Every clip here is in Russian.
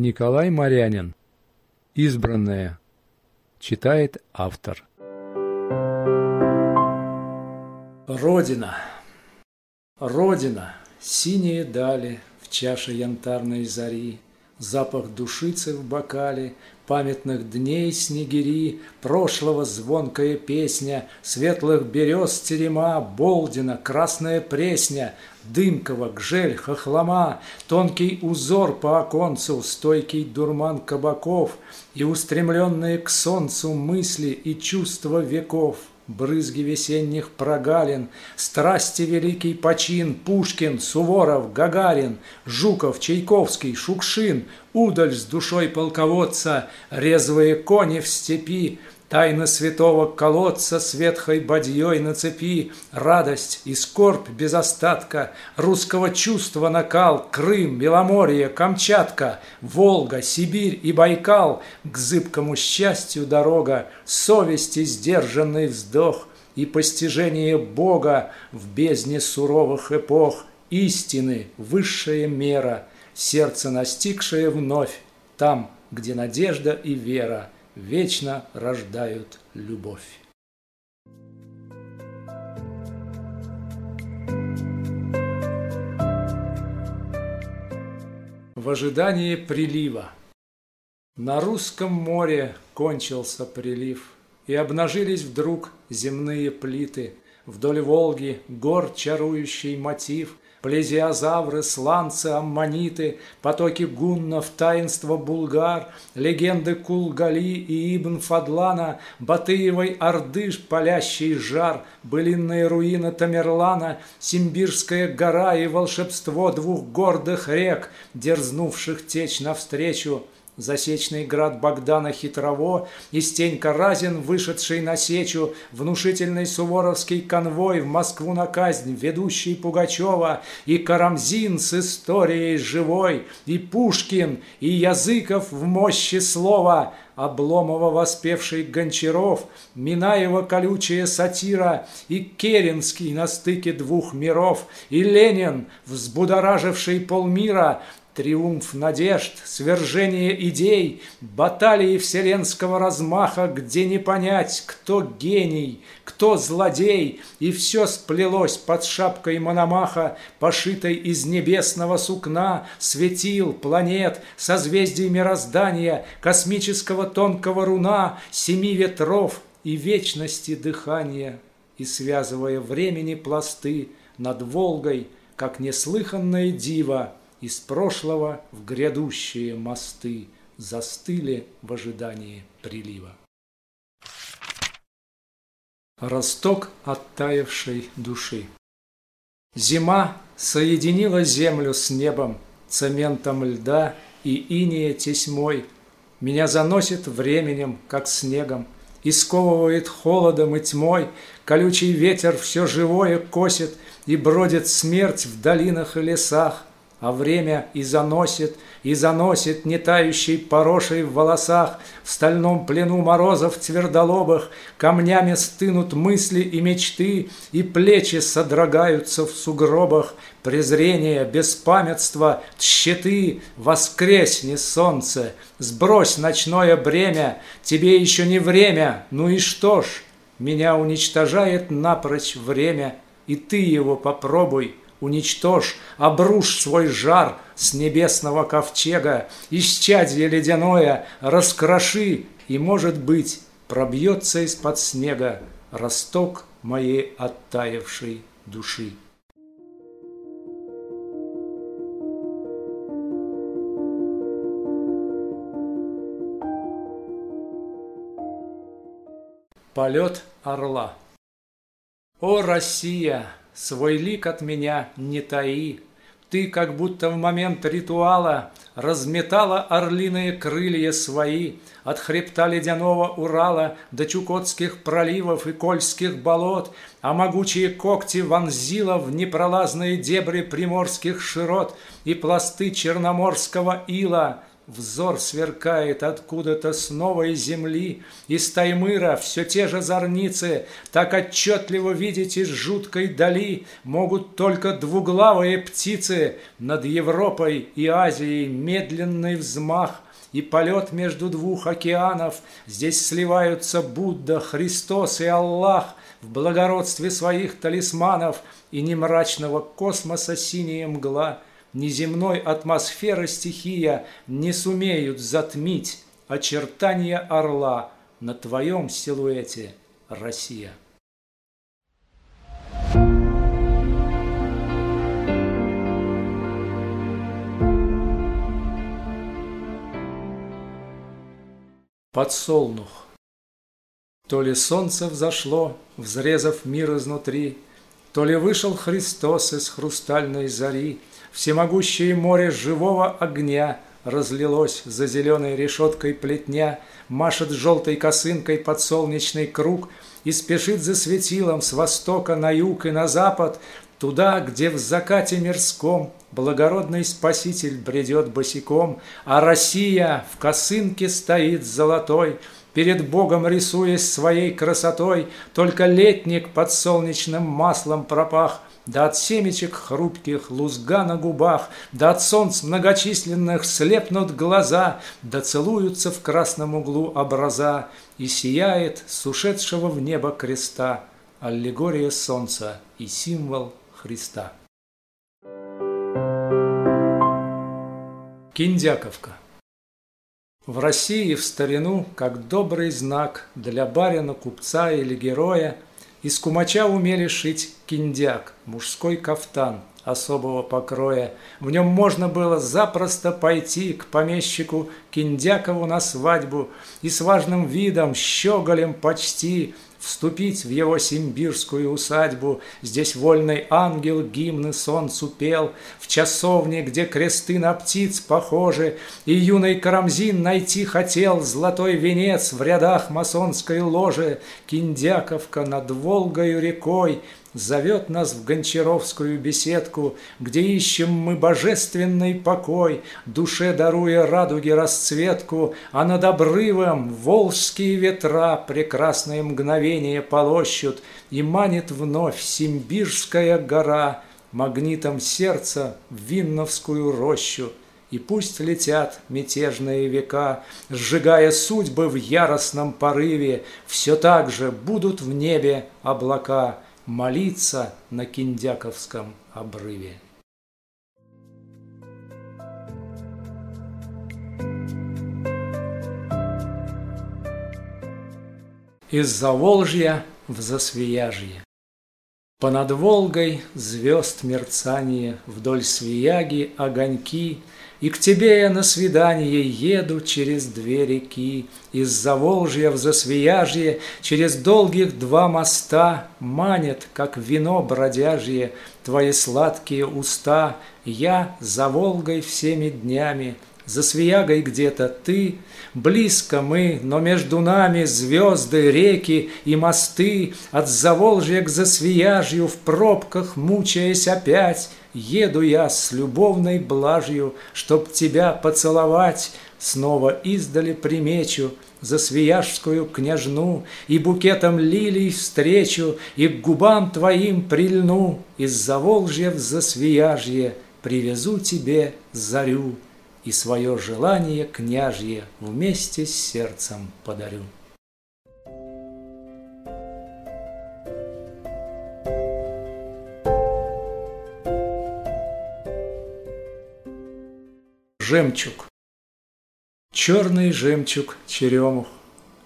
Николай Морянин. Избранное. Читает автор. Родина. Родина. Синие дали в чаше янтарной зари, Запах душицы в бокале, памятных дней снегири, Прошлого звонкая песня, Светлых берез терема, Болдина, красная пресня, Дымкова, гжель, хохлома, Тонкий узор по оконцу, Стойкий дурман кабаков И устремленные к солнцу мысли и чувства веков – брызги весенних прогалин, страсти великий почин, Пушкин, Суворов, Гагарин, Жуков, Чайковский, Шукшин, Удаль с душой полководца, резвые кони в степи, Тайна святого колодца с ветхой бадьей на цепи, Радость и скорбь без остатка, Русского чувства накал, Крым, Беломорье, Камчатка, Волга, Сибирь и Байкал, К зыбкому счастью дорога, Совести сдержанный вздох И постижение Бога В бездне суровых эпох, Истины высшая мера, Сердце настигшее вновь, Там, где надежда и вера – вечно рождают любовь. В ожидании прилива. На русском море кончился прилив, И обнажились вдруг земные плиты, Вдоль Волги гор чарующий мотив – Плезиозавры, сланцы, аммониты, потоки гуннов, таинства булгар, легенды Кулгали и Ибн Фадлана, Батыевой Орды, палящий жар, былинные руины Тамерлана, Симбирская гора и волшебство двух гордых рек, дерзнувших течь навстречу – Засечный град Богдана Хитрово и Стенька Разин, вышедший на сечу, внушительный суворовский конвой в Москву на казнь, ведущий Пугачева, и Карамзин с историей живой, и Пушкин, и Языков в мощи слова, Обломова воспевший Гончаров, Минаева колючая сатира, и Керенский на стыке двух миров, и Ленин, взбудораживший полмира, Триумф надежд, свержение идей, баталии вселенского размаха, где не понять, кто гений, кто злодей, и все сплелось под шапкой Мономаха, пошитой из небесного сукна, светил, планет, созвездий мироздания, космического тонкого руна, семи ветров и вечности дыхания, и связывая времени пласты над Волгой, как неслыханное диво, из прошлого в грядущие мосты Застыли в ожидании прилива. Росток оттаившей души Зима соединила землю с небом, Цементом льда и иния тесьмой. Меня заносит временем, как снегом, И сковывает холодом и тьмой, Колючий ветер все живое косит, И бродит смерть в долинах и лесах, а время и заносит, и заносит не тающей порошей в волосах, в стальном плену морозов твердолобых, камнями стынут мысли и мечты, и плечи содрогаются в сугробах, презрение, беспамятство, тщеты, воскресни, солнце, сбрось ночное бремя, тебе еще не время, ну и что ж, меня уничтожает напрочь время, и ты его попробуй, Уничтожь, обрушь свой жар с небесного ковчега, Исчадье ледяное, раскроши, и, может быть, Пробьется из-под снега росток моей оттаившей души. Полет орла О, Россия! Свой лик от меня не таи. Ты, как будто в момент ритуала, Разметала орлиные крылья свои От хребта ледяного Урала До Чукотских проливов и Кольских болот, А могучие когти вонзила В непролазные дебри приморских широт И пласты черноморского ила, взор сверкает откуда-то с новой земли. Из Таймыра все те же зорницы, так отчетливо видеть из жуткой дали могут только двуглавые птицы. Над Европой и Азией медленный взмах и полет между двух океанов. Здесь сливаются Будда, Христос и Аллах в благородстве своих талисманов и не мрачного космоса синяя мгла – неземной атмосферы стихия не сумеют затмить очертания орла на твоем силуэте, Россия. Подсолнух. То ли солнце взошло, взрезав мир изнутри, То ли вышел Христос из хрустальной зари, Всемогущее море живого огня Разлилось за зеленой решеткой плетня, Машет желтой косынкой под солнечный круг И спешит за светилом с востока на юг и на запад, Туда, где в закате мирском Благородный спаситель бредет босиком, А Россия в косынке стоит золотой, Перед Богом рисуясь своей красотой, Только летник под солнечным маслом пропах, да от семечек хрупких лузга на губах, да от солнц многочисленных слепнут глаза, да целуются в красном углу образа, и сияет с ушедшего в небо креста аллегория солнца и символ Христа. Киндяковка В России в старину, как добрый знак для барина, купца или героя, из кумача умели шить киндяк, мужской кафтан особого покроя. В нем можно было запросто пойти к помещику Киндякову на свадьбу и с важным видом, щеголем почти – вступить в его симбирскую усадьбу. Здесь вольный ангел гимны солнцу пел, в часовне, где кресты на птиц похожи, и юный Карамзин найти хотел золотой венец в рядах масонской ложи. Киндяковка над Волгою рекой Зовет нас в гончаровскую беседку, Где ищем мы божественный покой, Душе даруя радуги расцветку, А над обрывом волжские ветра Прекрасные мгновения полощут, И манит вновь Симбирская гора Магнитом сердца в Винновскую рощу. И пусть летят мятежные века, Сжигая судьбы в яростном порыве, Все так же будут в небе облака — молиться на Киндяковском обрыве. Из Заволжья в Засвияжье. Понад Волгой звезд мерцание, Вдоль Свияги огоньки — и к тебе я на свидание еду через две реки, Из Заволжья в Засвияжье, через долгих два моста Манят, как вино бродяжье, твои сладкие уста. Я за Волгой всеми днями, за Свиягой где-то ты, Близко мы, но между нами звезды, реки и мосты, От Заволжья к Засвияжью в пробках, мучаясь опять, Еду я с любовной блажью, чтоб тебя поцеловать, Снова издали примечу за свияжскую княжну, И букетом лилий встречу, и к губам твоим прильну, Из Заволжья в Засвияжье привезу тебе зарю, И свое желание княжье вместе с сердцем подарю. Жемчуг. Черный жемчуг черемух,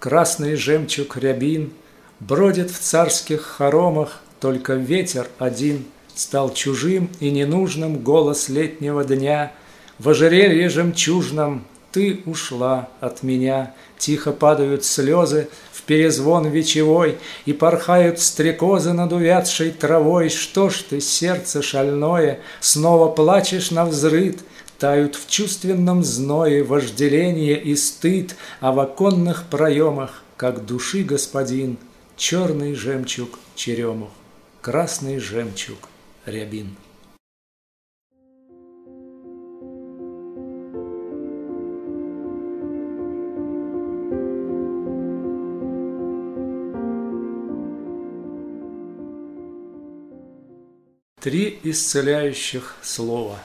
Красный жемчуг рябин Бродит в царских хоромах, Только ветер один Стал чужим и ненужным Голос летнего дня. В ожерелье жемчужном Ты ушла от меня, Тихо падают слезы в перезвон вечевой, И порхают стрекозы над увядшей травой. Что ж ты, сердце шальное, Снова плачешь на взрыд — Тают в чувственном зное вожделение и стыд, А в оконных проемах, как души господин, Черный жемчуг черемух, красный жемчуг рябин. Три исцеляющих слова.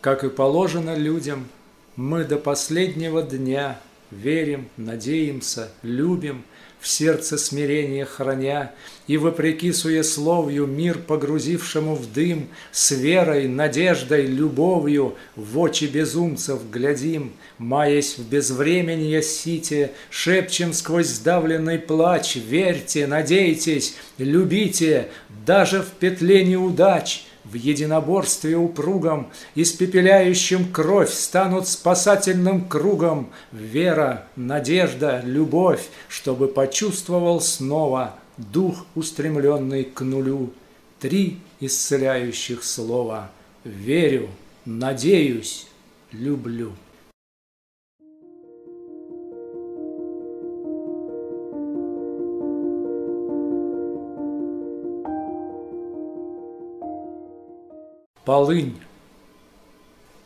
Как и положено людям, мы до последнего дня верим, надеемся, любим, в сердце смирение храня, и, вопреки суесловию, мир погрузившему в дым, с верой, надеждой, любовью в очи безумцев глядим, маясь в безвременье сите, шепчем сквозь сдавленный плач, верьте, надейтесь, любите, даже в петле неудач – в единоборстве упругом, испепеляющим кровь, станут спасательным кругом вера, надежда, любовь, чтобы почувствовал снова дух, устремленный к нулю. Три исцеляющих слова «Верю», «Надеюсь», «Люблю». Полынь.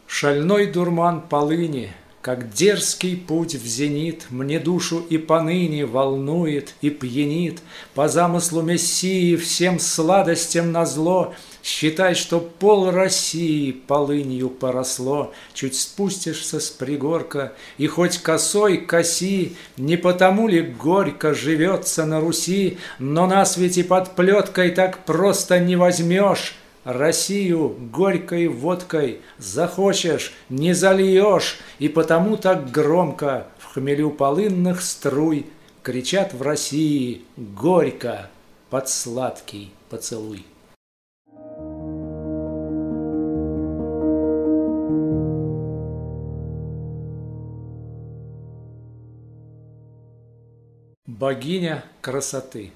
Шальной дурман полыни, Как дерзкий путь в зенит, Мне душу и поныне волнует и пьянит. По замыслу Мессии всем сладостям назло Считай, что пол России полынью поросло. Чуть спустишься с пригорка, и хоть косой коси, Не потому ли горько живется на Руси, Но нас ведь и под плеткой так просто не возьмешь, Россию горькой водкой захочешь, не зальешь, И потому так громко в хмелю полынных струй Кричат в России горько! под сладкий поцелуй. Богиня красоты.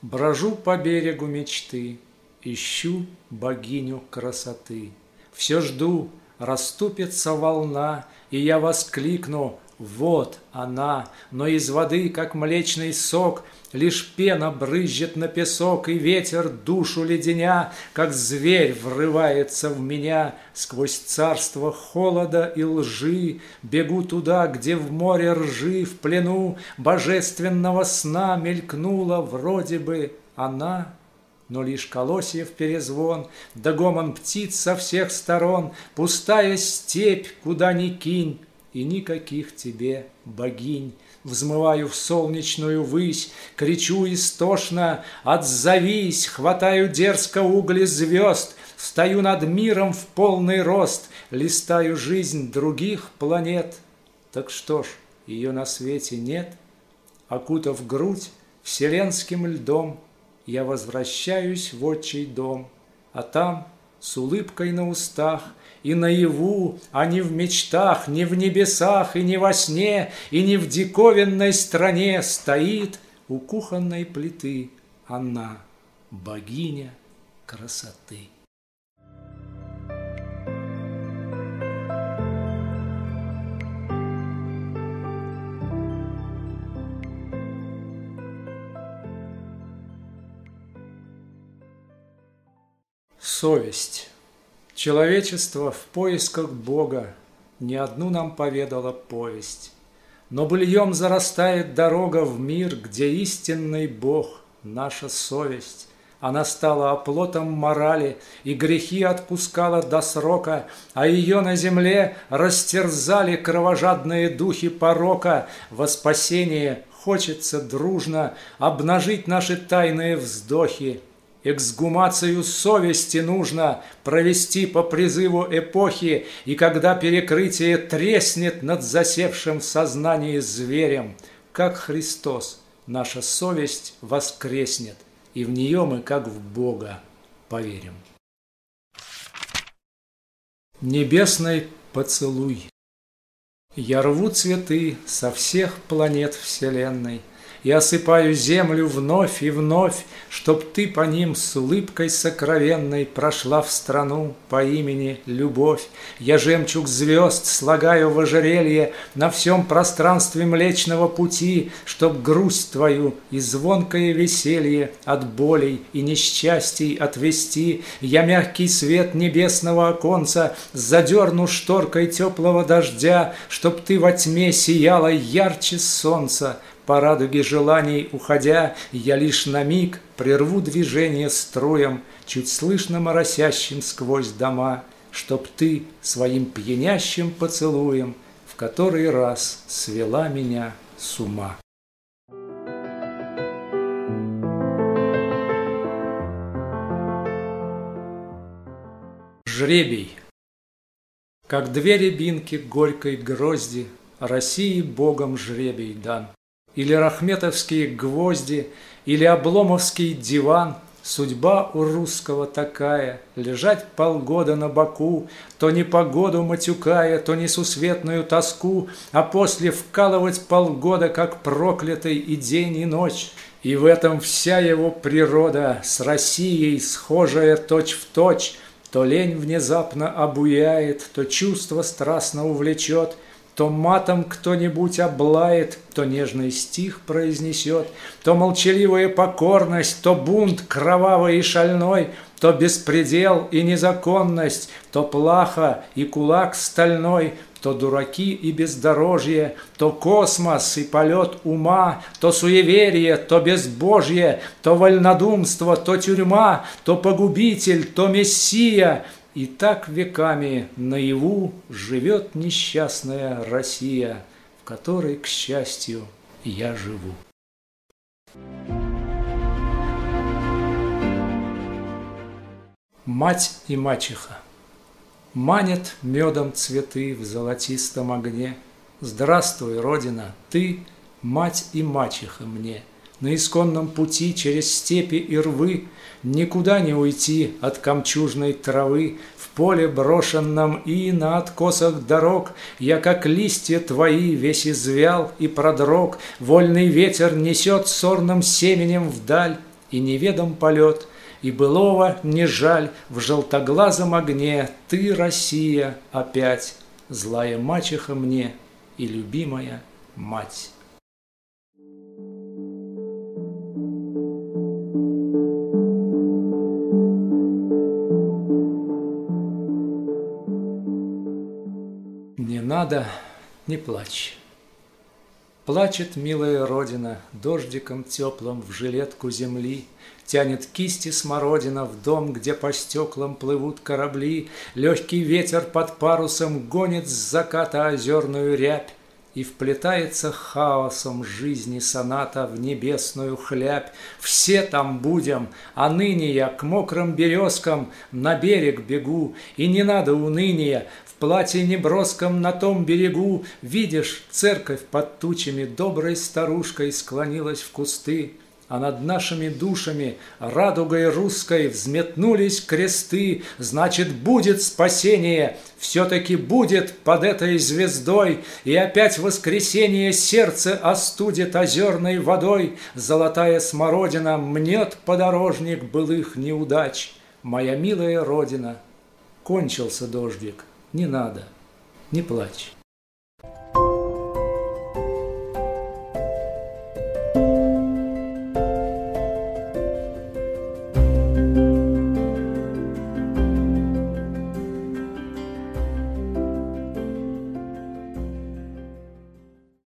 Брожу по берегу мечты, Ищу богиню красоты. Все жду, расступится волна, И я воскликну «Вот она!» Но из воды, как млечный сок, Лишь пена брызжет на песок, И ветер душу леденя, Как зверь врывается в меня. Сквозь царство холода и лжи Бегу туда, где в море ржи В плену божественного сна Мелькнула вроде бы она — но лишь колосьев перезвон, да гомон птиц со всех сторон, Пустая степь, куда ни кинь, и никаких тебе богинь. Взмываю в солнечную высь, кричу истошно «Отзовись!» Хватаю дерзко угли звезд, Стою над миром в полный рост, Листаю жизнь других планет. Так что ж, ее на свете нет? Окутав грудь вселенским льдом, я возвращаюсь в отчий дом, а там с улыбкой на устах и наяву, а не в мечтах, не в небесах и не во сне, и не в диковинной стране стоит у кухонной плиты она, богиня красоты. Совесть. Человечество в поисках Бога не одну нам поведала повесть. Но быльем зарастает дорога в мир, где истинный Бог – наша совесть. Она стала оплотом морали и грехи отпускала до срока, а ее на земле растерзали кровожадные духи порока. Во спасение хочется дружно обнажить наши тайные вздохи, Эксгумацию совести нужно провести по призыву эпохи, и когда перекрытие треснет над засевшим в сознании зверем, как Христос, наша совесть воскреснет, и в нее мы, как в Бога, поверим. Небесный поцелуй. Я рву цветы со всех планет Вселенной – и осыпаю землю вновь и вновь, Чтоб ты по ним с улыбкой сокровенной Прошла в страну по имени Любовь. Я жемчуг звезд слагаю в ожерелье На всем пространстве Млечного Пути, Чтоб грусть твою и звонкое веселье От болей и несчастий отвести. Я мягкий свет небесного оконца Задерну шторкой теплого дождя, Чтоб ты во тьме сияла ярче солнца, по радуге желаний уходя, я лишь на миг прерву движение строем, чуть слышно моросящим сквозь дома, чтоб ты своим пьянящим поцелуем в который раз свела меня с ума. Жребий. Как две рябинки горькой грозди, России Богом жребий дан. Или рахметовские гвозди, Или обломовский диван, Судьба у русского такая, Лежать полгода на боку, То непогоду матюкая, То несусветную тоску, А после вкалывать полгода, Как проклятый и день, и ночь. И в этом вся его природа, С Россией схожая точь-в-точь, точь, то лень внезапно обуяет, то чувство страстно увлечет, то матом кто-нибудь облает, то нежный стих произнесет, то молчаливая покорность, то бунт кровавый и шальной, то беспредел и незаконность, то плаха и кулак стальной, то дураки и бездорожье, то космос и полет ума, то суеверие, то безбожье, то вольнодумство, то тюрьма, то погубитель, то мессия. И так веками наяву живет несчастная Россия, в которой, к счастью, я живу. Мать и мачеха Манят медом цветы в золотистом огне. Здравствуй, Родина, ты, мать и мачеха мне. На исконном пути через степи и рвы Никуда не уйти от камчужной травы, В поле брошенном и на откосах дорог. Я, как листья твои, весь извял и продрог, Вольный ветер несет сорным семенем вдаль, И неведом полет — и былого не жаль в желтоглазом огне Ты, Россия, опять злая мачеха мне и любимая мать. Надо, не плачь. Плачет милая родина дождиком теплым в жилетку земли, Тянет кисти смородина в дом, где по стеклам плывут корабли, Легкий ветер под парусом гонит с заката озерную рябь, и вплетается хаосом жизни соната в небесную хлябь. Все там будем, а ныне я к мокрым березкам на берег бегу, и не надо уныния, в платье неброском на том берегу, видишь, церковь под тучами доброй старушкой склонилась в кусты, а над нашими душами радугой русской взметнулись кресты, значит, будет спасение, все-таки будет под этой звездой, и опять воскресенье сердце остудит озерной водой, золотая смородина мнет подорожник былых неудач. Моя милая родина, кончился дождик, не надо, не плачь.